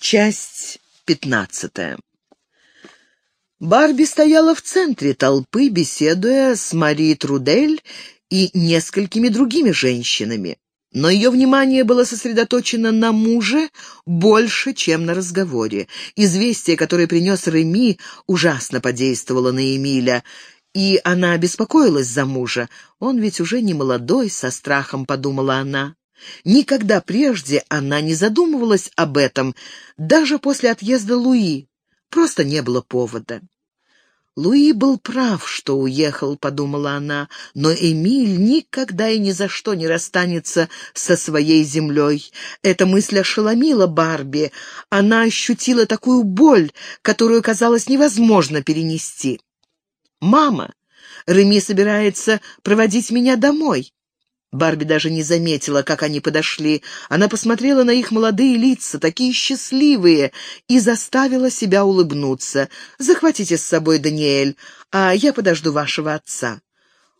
Часть пятнадцатая. Барби стояла в центре толпы, беседуя с Мари Трудель и несколькими другими женщинами. Но ее внимание было сосредоточено на муже больше, чем на разговоре. Известие, которое принес Реми, ужасно подействовало на Эмиля, и она беспокоилась за мужа. Он ведь уже не молодой, со страхом подумала она. Никогда прежде она не задумывалась об этом, даже после отъезда Луи. Просто не было повода. Луи был прав, что уехал, подумала она, но Эмиль никогда и ни за что не расстанется со своей землей. Эта мысль ошеломила Барби. Она ощутила такую боль, которую казалось невозможно перенести. «Мама, Реми собирается проводить меня домой. Барби даже не заметила, как они подошли. Она посмотрела на их молодые лица, такие счастливые, и заставила себя улыбнуться. «Захватите с собой Даниэль, а я подожду вашего отца».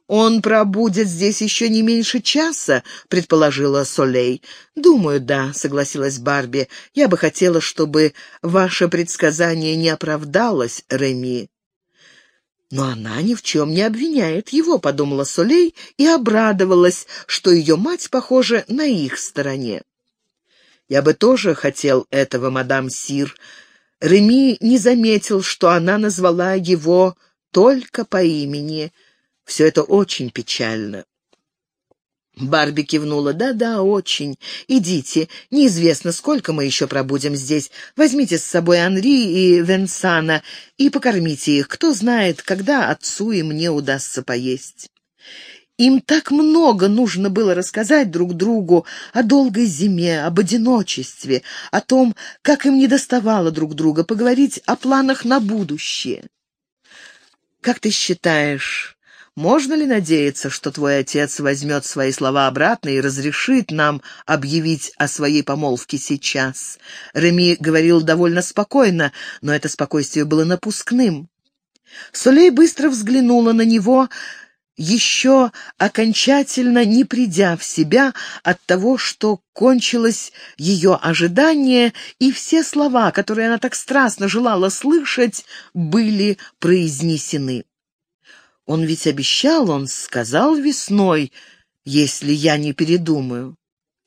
«Он пробудет здесь еще не меньше часа», — предположила Солей. «Думаю, да», — согласилась Барби. «Я бы хотела, чтобы ваше предсказание не оправдалось, Реми». Но она ни в чем не обвиняет его, подумала Солей и обрадовалась, что ее мать, похоже, на их стороне. Я бы тоже хотел этого, мадам Сир. Реми не заметил, что она назвала его только по имени. Все это очень печально. Барби кивнула. «Да-да, очень. Идите. Неизвестно, сколько мы еще пробудем здесь. Возьмите с собой Анри и Венсана и покормите их. Кто знает, когда отцу и мне удастся поесть». Им так много нужно было рассказать друг другу о долгой зиме, об одиночестве, о том, как им недоставало друг друга, поговорить о планах на будущее. «Как ты считаешь, можно ли надеяться, что твой отец возьмет свои слова обратно и разрешит нам объявить о своей помолвке сейчас? Реми говорил довольно спокойно, но это спокойствие было напускным. Солей быстро взглянула на него, еще окончательно не придя в себя от того, что кончилось ее ожидание, и все слова, которые она так страстно желала слышать, были произнесены. Он ведь обещал, он сказал весной, если я не передумаю.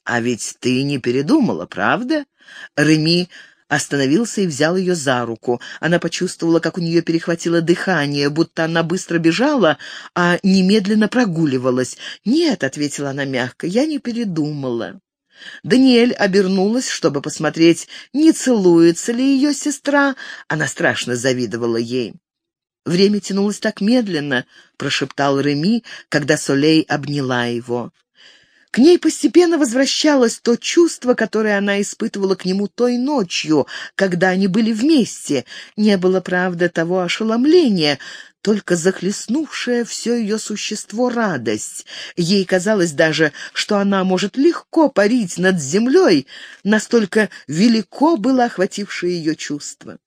А ведь ты не передумала, правда? Реми остановился и взял ее за руку. Она почувствовала, как у нее перехватило дыхание, будто она быстро бежала, а немедленно прогуливалась. «Нет», — ответила она мягко, — «я не передумала». Даниэль обернулась, чтобы посмотреть, не целуется ли ее сестра. Она страшно завидовала ей. «Время тянулось так медленно», — прошептал Реми, когда Солей обняла его. К ней постепенно возвращалось то чувство, которое она испытывала к нему той ночью, когда они были вместе. Не было, правда, того ошеломления, только захлестнувшая все ее существо радость. Ей казалось даже, что она может легко парить над землей, настолько велико было охватившее ее чувство.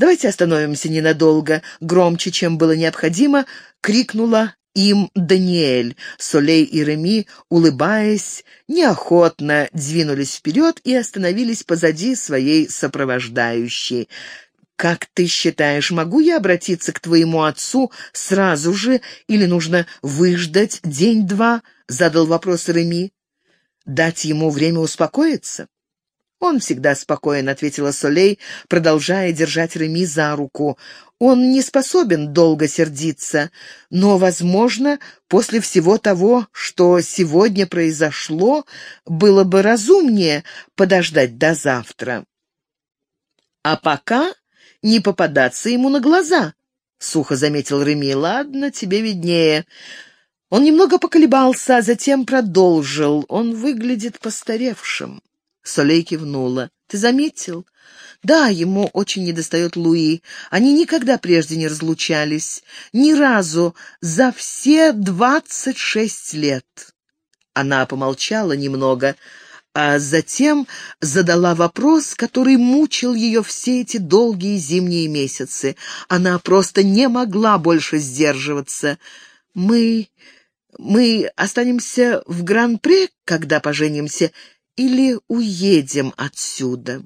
«Давайте остановимся ненадолго», — громче, чем было необходимо, крикнула им Даниэль. Солей и Реми, улыбаясь, неохотно двинулись вперед и остановились позади своей сопровождающей. «Как ты считаешь, могу я обратиться к твоему отцу сразу же или нужно выждать день-два?» — задал вопрос Реми. «Дать ему время успокоиться?» «Он всегда спокоен», — ответила Солей, продолжая держать Реми за руку. «Он не способен долго сердиться, но, возможно, после всего того, что сегодня произошло, было бы разумнее подождать до завтра. А пока не попадаться ему на глаза», — сухо заметил Реми. «Ладно, тебе виднее». Он немного поколебался, а затем продолжил. Он выглядит постаревшим. Солей кивнула. «Ты заметил?» «Да, ему очень недостает Луи. Они никогда прежде не разлучались. Ни разу за все двадцать шесть лет». Она помолчала немного, а затем задала вопрос, который мучил ее все эти долгие зимние месяцы. Она просто не могла больше сдерживаться. «Мы... мы останемся в Гран-Пре, когда поженимся, или уедем отсюда?»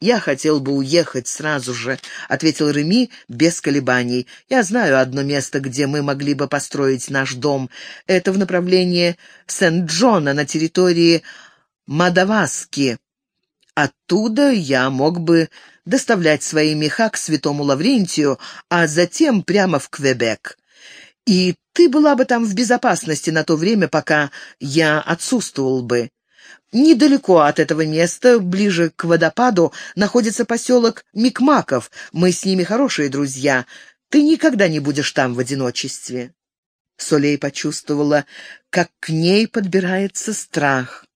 «Я хотел бы уехать сразу же», — ответил Реми без колебаний. «Я знаю одно место, где мы могли бы построить наш дом. Это в направлении Сент-Джона на территории Мадаваски. Оттуда я мог бы доставлять свои меха к святому Лаврентию, а затем прямо в Квебек. И ты была бы там в безопасности на то время, пока я отсутствовал бы. Недалеко от этого места, ближе к водопаду, находится поселок Микмаков. Мы с ними хорошие друзья. Ты никогда не будешь там в одиночестве». Солей почувствовала, как к ней подбирается страх.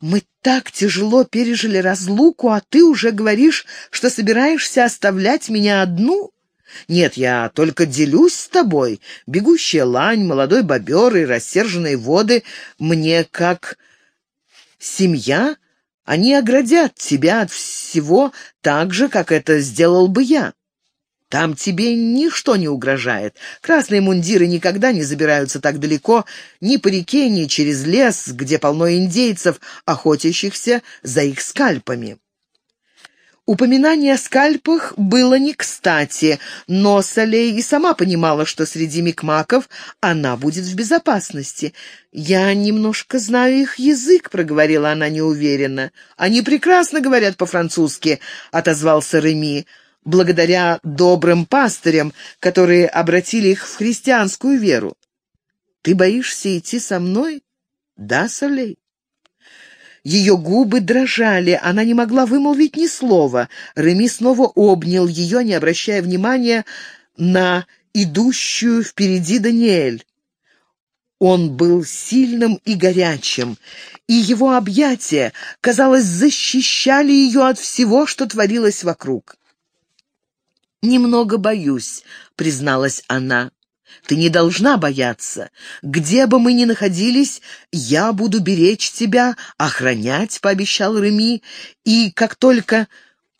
«Мы так тяжело пережили разлуку, а ты уже говоришь, что собираешься оставлять меня одну?» «Нет, я только делюсь с тобой. Бегущая лань, молодой бобер и рассерженные воды мне как семья, они оградят тебя от всего так же, как это сделал бы я. Там тебе ничто не угрожает. Красные мундиры никогда не забираются так далеко ни по реке, ни через лес, где полно индейцев, охотящихся за их скальпами. Упоминание о скальпах было не кстати, но Солей и сама понимала, что среди микмаков она будет в безопасности. «Я немножко знаю их язык», — проговорила она неуверенно. «Они прекрасно говорят по-французски», — отозвался Реми, «благодаря добрым пастырям, которые обратили их в христианскую веру». «Ты боишься идти со мной?» «Да, Солей?» Ее губы дрожали, она не могла вымолвить ни слова. Реми снова обнял ее, не обращая внимания на идущую впереди Даниэль. Он был сильным и горячим, и его объятия, казалось, защищали ее от всего, что творилось вокруг. «Немного боюсь», — призналась она. Ты не должна бояться. Где бы мы ни находились, я буду беречь тебя, охранять, — пообещал Реми. И как только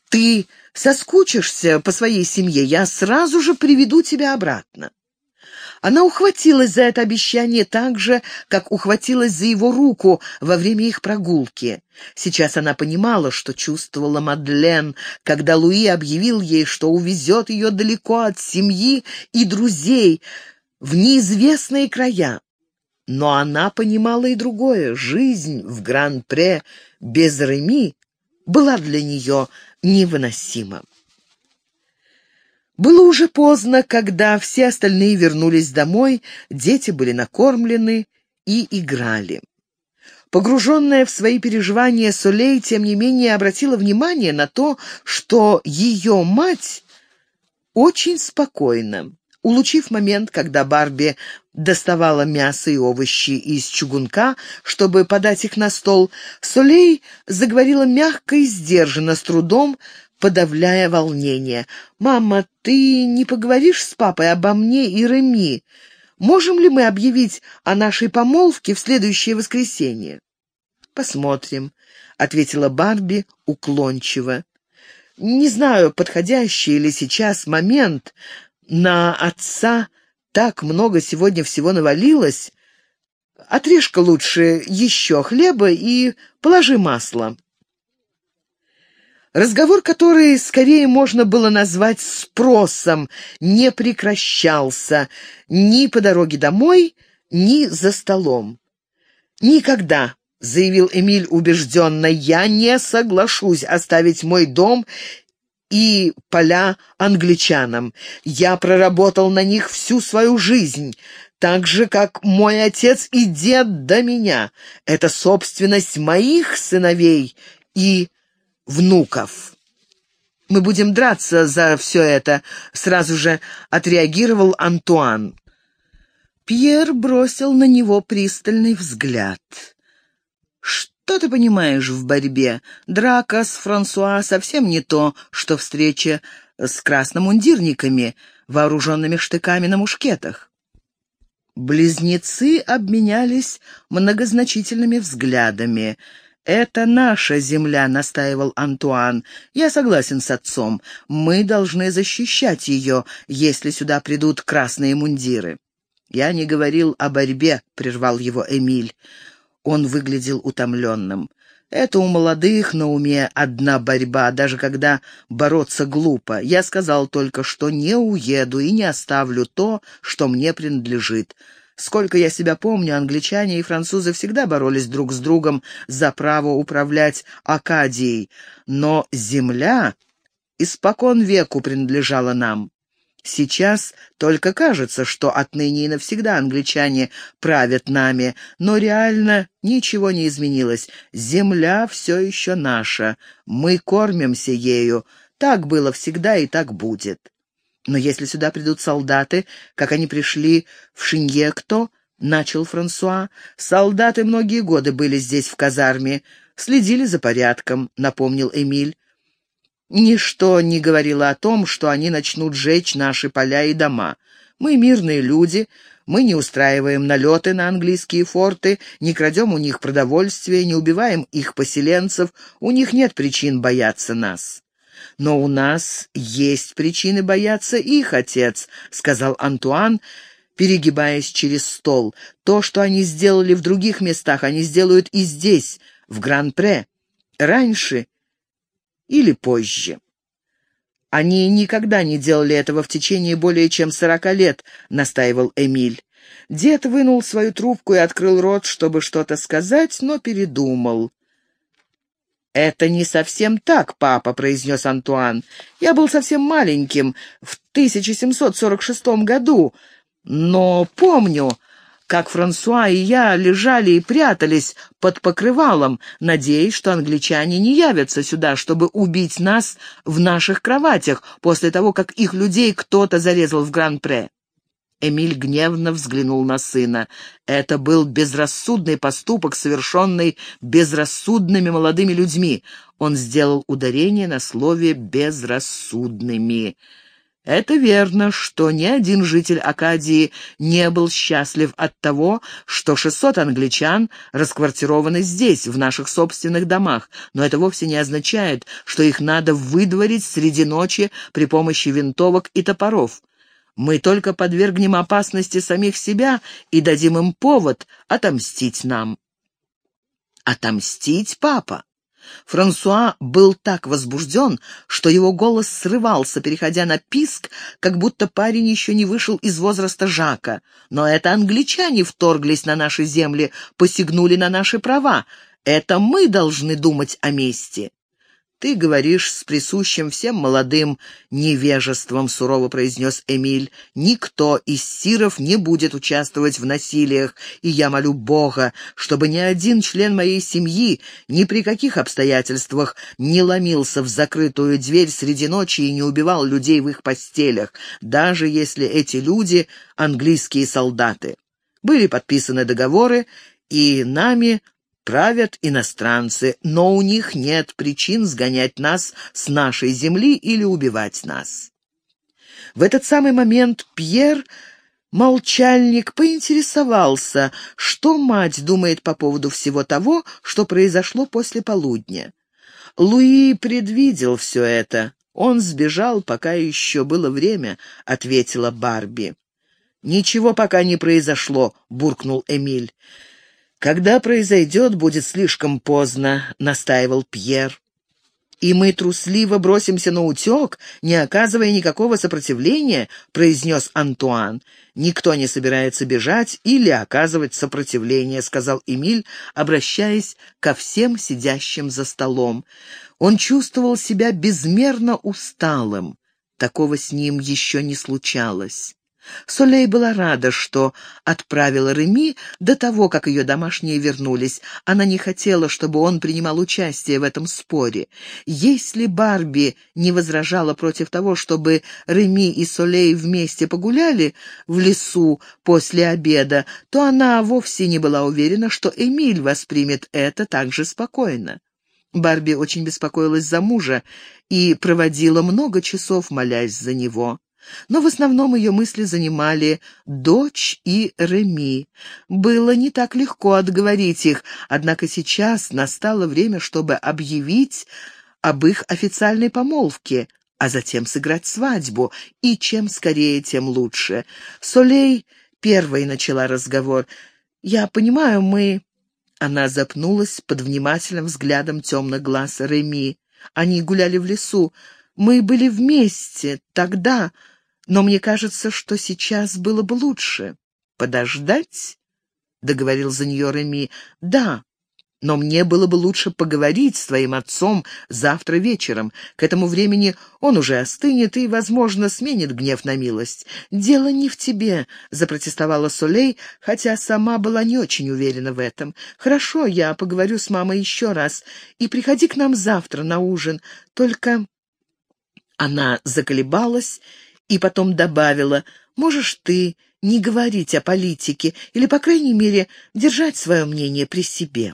ты соскучишься по своей семье, я сразу же приведу тебя обратно. Она ухватилась за это обещание так же, как ухватилась за его руку во время их прогулки. Сейчас она понимала, что чувствовала Мадлен, когда Луи объявил ей, что увезет ее далеко от семьи и друзей, в неизвестные края. Но она понимала и другое. Жизнь в Гран-Пре без Реми была для нее невыносима. Было уже поздно, когда все остальные вернулись домой, дети были накормлены и играли. Погруженная в свои переживания, Солей, тем не менее, обратила внимание на то, что ее мать очень спокойна. Улучив момент, когда Барби доставала мясо и овощи из чугунка, чтобы подать их на стол, Солей заговорила мягко и сдержанно, с трудом, подавляя волнение. «Мама, ты не поговоришь с папой обо мне и Реми? Можем ли мы объявить о нашей помолвке в следующее воскресенье?» «Посмотрим», — ответила Барби уклончиво. «Не знаю, подходящий ли сейчас момент. На отца так много сегодня всего навалилось. Отрежь-ка лучше еще хлеба и положи масло». Разговор, который скорее можно было назвать спросом, не прекращался ни по дороге домой, ни за столом. «Никогда», — заявил Эмиль убежденно, — «я не соглашусь оставить мой дом и поля англичанам. Я проработал на них всю свою жизнь, так же, как мой отец и дед до меня. Это собственность моих сыновей и внуков. «Мы будем драться за все это», — сразу же отреагировал Антуан. Пьер бросил на него пристальный взгляд. «Что ты понимаешь в борьбе? Драка с Франсуа совсем не то, что встреча с красномундирниками, вооруженными штыками на мушкетах». Близнецы обменялись многозначительными взглядами — «Это наша земля», — настаивал Антуан. «Я согласен с отцом. Мы должны защищать ее, если сюда придут красные мундиры». «Я не говорил о борьбе», — прервал его Эмиль. Он выглядел утомленным. Это у молодых на уме одна борьба, даже когда бороться глупо. Я сказал только, что не уеду и не оставлю то, что мне принадлежит. Сколько я себя помню, англичане и французы всегда боролись друг с другом за право управлять Акадией, но земля испокон веку принадлежала нам. Сейчас только кажется, что отныне и навсегда англичане правят нами, но реально ничего не изменилось. Земля все еще наша, мы кормимся ею. Так было всегда и так будет. Но если сюда придут солдаты, как они пришли в Шиньекто, — начал Франсуа, — солдаты многие годы были здесь в казарме, следили за порядком, — напомнил Эмиль. Ничто не говорило о том, что они начнут жечь наши поля и дома. Мы мирные люди, мы не устраиваем налеты на английские форты, не крадем у них продовольствие, не убиваем их поселенцев, у них нет причин бояться нас. «Но у нас есть причины бояться их, отец», — сказал Антуан, перегибаясь через стол. «То, что они сделали в других местах, они сделают и здесь, в Гран-Пре. Раньше или позже. «Они никогда не делали этого в течение более чем сорока лет», — настаивал Эмиль. Дед вынул свою трубку и открыл рот, чтобы что-то сказать, но передумал. «Это не совсем так, папа», — произнес Антуан. «Я был совсем маленьким в 1746 году, но помню, как Франсуа и я лежали и прятались под покрывалом, надеясь, что англичане не явятся сюда, чтобы убить нас в наших кроватях после того, как их людей кто-то зарезал в Гран-Пре. Эмиль гневно взглянул на сына. Это был безрассудный поступок, совершенный безрассудными молодыми людьми. Он сделал ударение на слове «безрассудными». Это верно, что ни один житель Акадии не был счастлив от того, что 600 англичан расквартированы здесь, в наших собственных домах, но это вовсе не означает, что их надо выдворить среди ночи при помощи винтовок и топоров. Мы только подвергнем опасности самих себя и дадим им повод отомстить нам. Отомстить, папа? Франсуа был так возбужден, что его голос срывался, переходя на писк, как будто парень еще не вышел из возраста Жака. Но это англичане вторглись на наши земли, посягнули на наши права. Это мы должны думать о мести. «Ты говоришь с присущим всем молодым невежеством», — сурово произнес Эмиль. «Никто из сиров не будет участвовать в насилиях, и я молю Бога, чтобы ни один член моей семьи ни при каких обстоятельствах не ломился в закрытую дверь среди ночи и не убивал людей в их постелях, даже если эти люди — английские солдаты. Были подписаны договоры, и нами правят иностранцы, но у них нет причин сгонять нас с нашей земли или убивать нас. В этот самый момент Пьер, молчальник, поинтересовался, что мать думает по поводу всего того, что произошло после полудня. Луи предвидел все это. Он сбежал, пока еще было время, — ответила Барби. «Ничего пока не произошло», — буркнул Эмиль. «Когда произойдет, будет слишком поздно», — настаивал Пьер. «И мы трусливо бросимся на утек, не оказывая никакого сопротивления», — произнес Антуан. «Никто не собирается бежать или оказывать сопротивление», — сказал Эмиль, обращаясь ко всем сидящим за столом. Он чувствовал себя безмерно усталым. Такого с ним еще не случалось. Солей была рада, что отправила Реми до того, как ее домашние вернулись. Она не хотела, чтобы он принимал участие в этом споре. Если Барби не возражала против того, чтобы Реми и Солей вместе погуляли в лесу после обеда, то она вовсе не была уверена, что Эмиль воспримет это так же спокойно. Барби очень беспокоилась за мужа и проводила много часов, молясь за него. Но в основном ее мысли занимали дочь и Реми. Было не так легко отговорить их, однако сейчас настало время, чтобы объявить об их официальной помолвке, а затем сыграть свадьбу, и чем скорее, тем лучше. Солей первой начала разговор. «Я понимаю, мы Она запнулась под внимательным взглядом темных глаз Реми. Они гуляли в лесу. Мы были вместе тогда, но мне кажется, что сейчас было бы лучше. Подождать? — договорил за нее Реми. «Да, но мне было бы лучше поговорить с твоим отцом завтра вечером. К этому времени он уже остынет и, возможно, сменит гнев на милость. Дело не в тебе, — запротестовала Солей, хотя сама была не очень уверена в этом. Хорошо, я поговорю с мамой еще раз. И приходи к нам завтра на ужин. Только... Она заколебалась и потом добавила, «Можешь ты не говорить о политике или, по крайней мере, держать свое мнение при себе».